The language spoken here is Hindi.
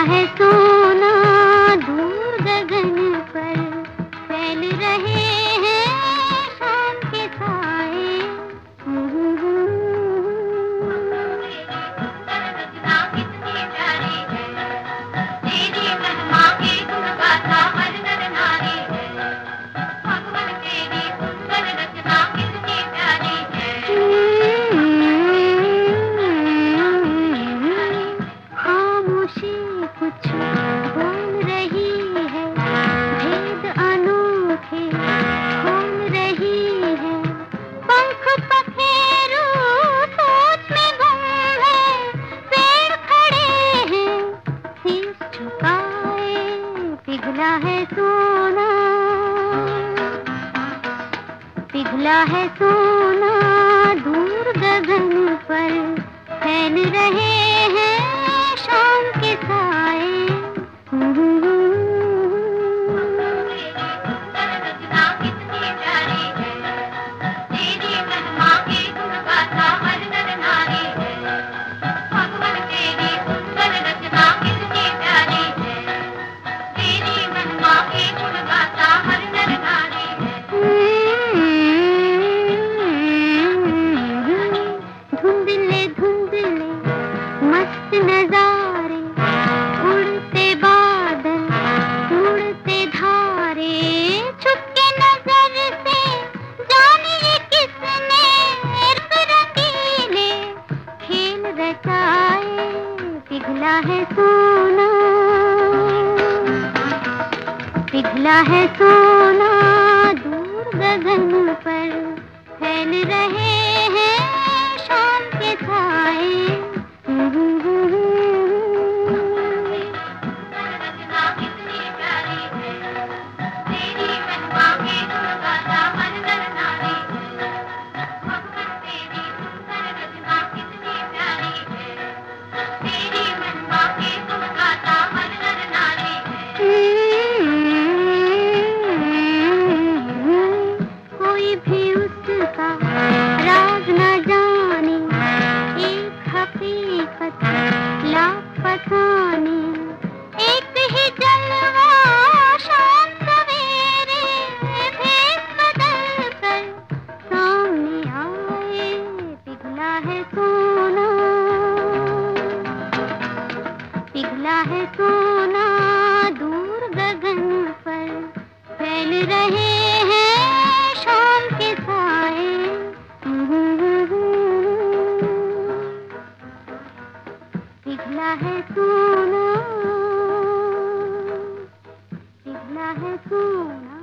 है सोना दूर गगन पर। फैल रहे पिघला है सोना। पिघला है सोना दूर गगन पर फैल रहे पिघला है सोना दूर गगन पर फैल रहे हैं शाम के साए उसका राज न जाने, एक हकीकत ही सामने आए, पिघला है सोना। पिघला है सोना दूर गगन पर, फैल रहे पिघला है सोना कितना है सोना